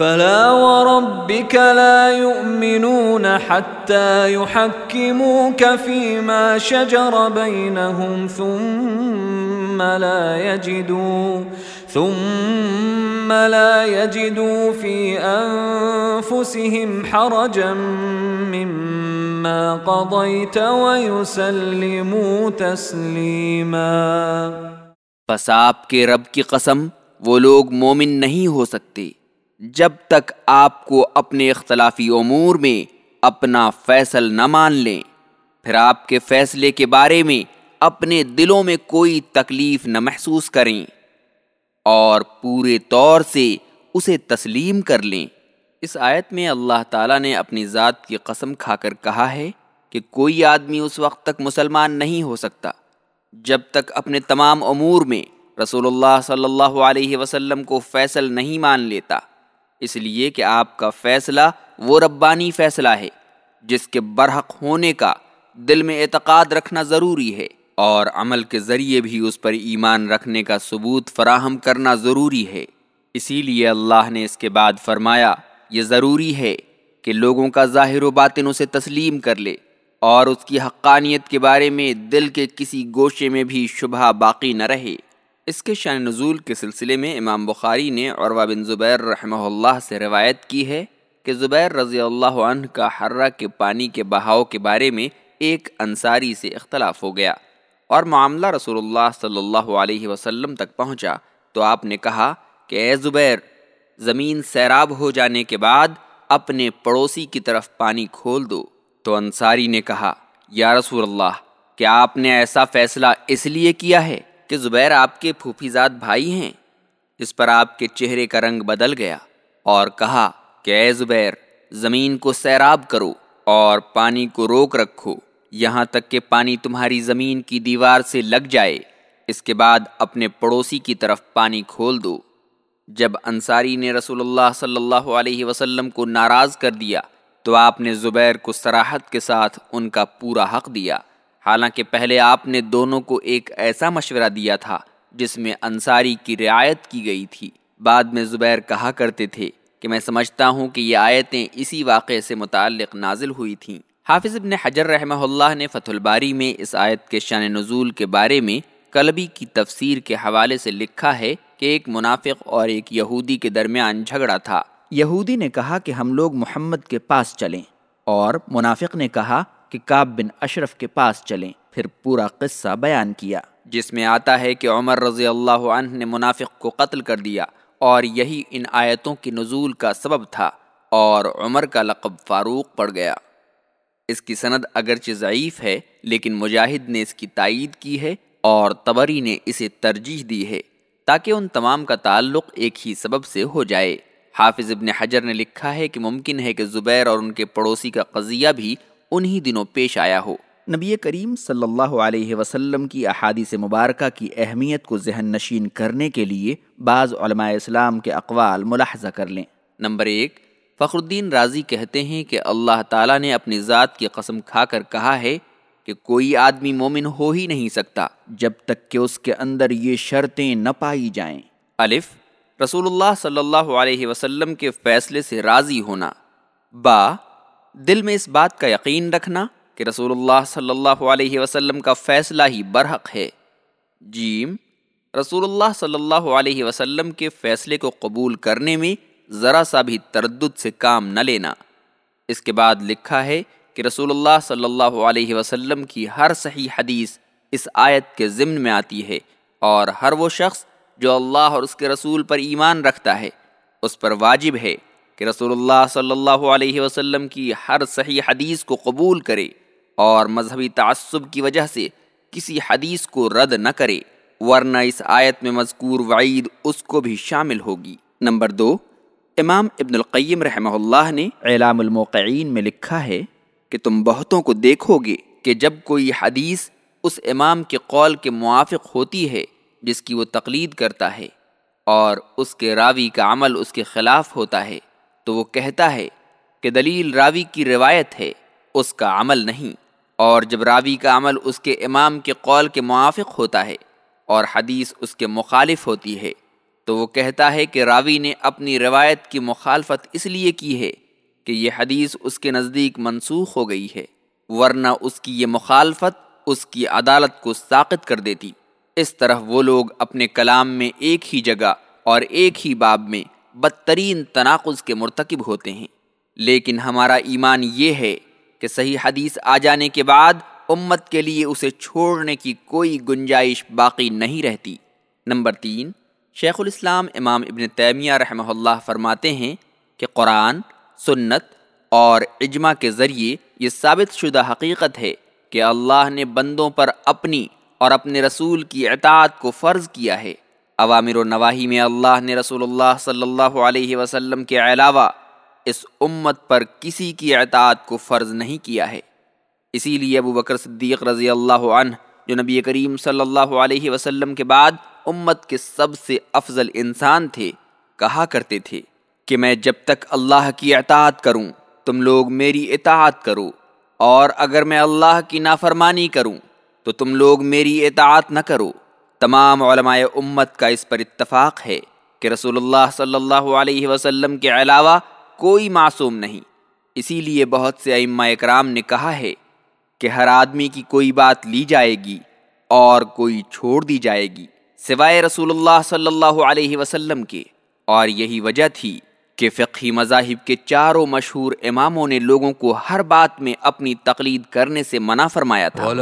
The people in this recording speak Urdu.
فلا وربك لا يؤمنون حتى يحكموك فيما شجر بينهم ثم لا يجدوا ثم لا يجدوا في أنفسهم حرجا مما قضيت ويسلموا تسليما. بس آپ کے رب کی قسم وہ لوگ مومن نہیں ہو سکتے۔ جب تک آپ کو اپنے اختلافی امور میں اپنا فیصل نہ مان لیں، پھر آپ کے فیصلے کے بارے میں اپنے دلوں میں کوئی تکلیف نہ محسوس کریں اور پورے طور سے اسے تسلیم کر لیں۔ اس آیت میں اللہ تعالیٰ نے اپنی ذات کی قسم کھا کر کہا ہے کہ کوئی آدمی اس وقت تک مسلمان نہیں ہو سکتا جب تک اپنے تمام امور میں رسول اللہ صلی اللہ علیہ وسلم کو فیصل نہیں مان لیتا۔ اس لیے کہ آپ کا فیصلہ وہ ربانی فیصلہ ہے، جس کے برحق ہونے کا دل میں اعتقاد رکھنا ضروری ہے، اور عمل کے ذریعے بھی اس پر ایمان رکھنے کا ثبوت فراہم کرنا ضروری ہے۔ اسی لیے اللہ نے اس کے بعد فرمایا، یہ ضروری ہے کہ لوگوں کا ظاہر و باطن اسے تسلیم کر لے، اور اس کی حقانیت کے بارے میں دل کے کسی گوشے میں بھی شبہ باقی نہ رہے۔ اس کے شان نزول کے سلسلے میں امام بخاری نے عروہ بن زبیر رحمہ اللہ سے روایت کی ہے کہ زبیر رضی اللہ عنہ کا حرہ کے پانی کے بہاؤ کے بارے میں ایک انصاری سے اختلاف ہو گیا اور معاملہ رسول اللہ صلی اللہ علیہ وسلم تک پہنچا تو آپ نے کہا کہ اے زبیر، زمین سیراب ہو جانے کے بعد اپنے پڑوسی کی طرف پانی کھول دو۔ تو انصاری نے کہا، یا رسول اللہ، کیا آپ نے ایسا فیصلہ اس لیے کیا ہے؟ کہ زبیر آپ کے پھوپھیزاد بھائی ہیں۔ اس پر آپ کے چہرے کا رنگ بدل گیا اور کہا کہ اے زبیر، زمین کو سیراب کرو اور پانی کو روک رکھو۔ یہاں تک کہ پانی تمہاری زمین کی دیوار سے لگ جائے۔ اس کے بعد اپنے پڑوسی کی طرف پانی کھول دو۔ جب انصاری نے رسول اللہ صلی اللہ علیہ وسلم کو ناراض کر دیا تو آپ نے زبیر کو سراحت کے ساتھ ان کا پورا حق دیا۔ حالانکہ پہلے آپ نے دونوں کو ایک ایسا مشورہ دیا تھا جس میں انصاری کی رعایت کی گئی تھی۔ بعد میں زبیر کہا کرتے تھے کہ میں سمجھتا ہوں کہ یہ آیتیں اسی واقعے سے متعلق نازل ہوئی تھیں۔ حافظ ابن حجر رحمہ اللہ نے فتح الباری میں اس آیت کے شان نزول کے بارے میں کلبی کی تفسیر کے حوالے سے لکھا ہے کہ ایک منافق اور ایک یہودی کے درمیان جھگڑا تھا۔ یہودی نے کہا کہ ہم لوگ محمد کے پاس چلیں اور منافق نے کہا کہ کاب بن اشرف کے پاس چلیں۔ پھر پورا قصہ بیان کیا۔ جس میں آتا ہے کہ عمر رضی اللہ عنہ نے منافق کو قتل کر دیا اور یہی ان آیتوں کی نزول کا سبب تھا اور عمر کا لقب فاروق پڑ گیا۔ اس کی سند اگرچہ ضعیف ہے، لیکن مجاہد نے اس کی تائید کی ہے اور تبری نے اسے ترجیح دی ہے تاکہ ان تمام کا تعلق ایک ہی سبب سے ہو جائے۔ حافظ ابن حجر نے لکھا ہے کہ ممکن ہے کہ زبیر اور ان کے پڑوسی کا قضیہ بھی انہی دنوں پیش آیا ہو۔ نبی کریم صلی اللہ علیہ وسلم کی احادیث مبارکہ کی اہمیت کو ذہن نشین کرنے کے لیے بعض علماء اسلام کے اقوال ملاحظہ کر لیں۔ نمبر ایک فخر الدین راضی کہتے ہیں کہ اللہ تعالیٰ نے اپنی ذات کی قسم کھا کر کہا ہے کہ کوئی آدمی مومن ہو ہی نہیں سکتا۔ جب تک کہ اس کے اندر یہ شرطیں نہ پائی جائیں۔ الف رسول اللہ صلی اللہ علیہ وسلم کے فیصلے سے راضی ہونا۔ با دل میں اس بات کا یقین رکھنا کہ رسول اللہ صلی اللہ علیہ وسلم کا فیصلہ ہی برحق ہے۔ جیم، رسول اللہ صلی اللہ علیہ وسلم کے فیصلے کو قبول کرنے میں ذرا سا بھی تردد سے کام نہ لینا۔ اس کے بعد لکھا ہے کہ رسول اللہ صلی اللہ علیہ وسلم کی ہر صحیح حدیث اس آیت کے ضمن میں آتی ہے اور ہر وہ شخص جو اللہ اور اس کے رسول پر ایمان رکھتا ہے، اس پر واجب ہے۔ کہ رسول اللہ صلی اللہ علیہ وسلم کی ہر صحیح حدیث کو قبول کرے اور مذہبی تعصب کی وجہ سے کسی حدیث کو رد نہ کرے، ورنہ اس آیت میں مذکور وعید اس کو بھی شامل ہوگی۔ نمبر دو، امام ابن القیم رحمہ اللہ نے اعلام الموقعین میں لکھا ہے کہ تم بہتوں کو دیکھو گے کہ جب کوئی حدیث اس امام کے قول کے موافق ہوتی ہے، جس کی وہ تقلید کرتا ہے اور اس کے راوی کا عمل اس کے خلاف ہوتا ہے۔ تو وہ کہتا ہے کہ دلیل راوی کی روایت ہے، اس کا عمل نہیں۔ اور جب راوی کا عمل اس کے امام کے قول کے موافق ہوتا ہے اور حدیث اس کے مخالف ہوتی ہے، تو وہ کہتا ہے کہ راوی نے اپنی روایت کی مخالفت اس لیے کی ہے کہ یہ حدیث اس کے نزدیک منسوخ ہو گئی ہے، ورنہ اس کی یہ مخالفت اس کی عدالت کو ساقت کر دیتی۔ اس طرح وہ لوگ اپنے کلام میں ایک ہی جگہ اور ایک ہی باب میں بدترین تناقض کے مرتکب ہوتے ہیں۔ لیکن ہمارا ایمان یہ ہے کہ صحیح حدیث آ جانے کے بعد امت کے لیے اسے چھوڑنے کی کوئی گنجائش باقی نہیں رہتی۔ نمبر تین، شیخ الاسلام امام ابن تیمیہ رحمہ اللہ فرماتے ہیں کہ قرآن، سنت اور اجماع کے ذریعے یہ ثابت شدہ حقیقت ہے کہ اللہ نے بندوں پر اپنی اور اپنے رسول کی اطاعت کو فرض کیا ہے۔ عوامر و نواحی میں اللہ نے رسول اللہ صلی اللہ علیہ وسلم کے علاوہ اس امت پر کسی کی اطاعت کو فرض نہیں کیا ہے۔ اسی لیے ابو بکر صدیق رضی اللہ عنہ، جو نبی کریم صلی اللہ علیہ وسلم کے بعد امت کے سب سے افضل انسان تھے، کہا کرتے تھے کہ میں جب تک اللہ کی اطاعت کروں، تم لوگ میری اطاعت کرو، اور اگر میں اللہ کی نافرمانی کروں، تو تم لوگ میری اطاعت نہ کرو۔ تمام علماء امت کا اس پر اتفاق ہے کہ رسول اللہ صلی اللہ علیہ وسلم کے علاوہ کوئی معصوم نہیں۔ اسی لیے بہت سے ائمہ اکرام نے کہا ہے کہ ہر آدمی کی کوئی بات لی جائے گی اور کوئی چھوڑ دی جائے گی سوائے رسول اللہ صلی اللہ علیہ وسلم کے۔ اور یہی وجہ تھی کہ فقہی مذاہب کے چاروں مشہور اماموں نے لوگوں کو ہر بات میں اپنی تقلید کرنے سے منع فرمایا تھا۔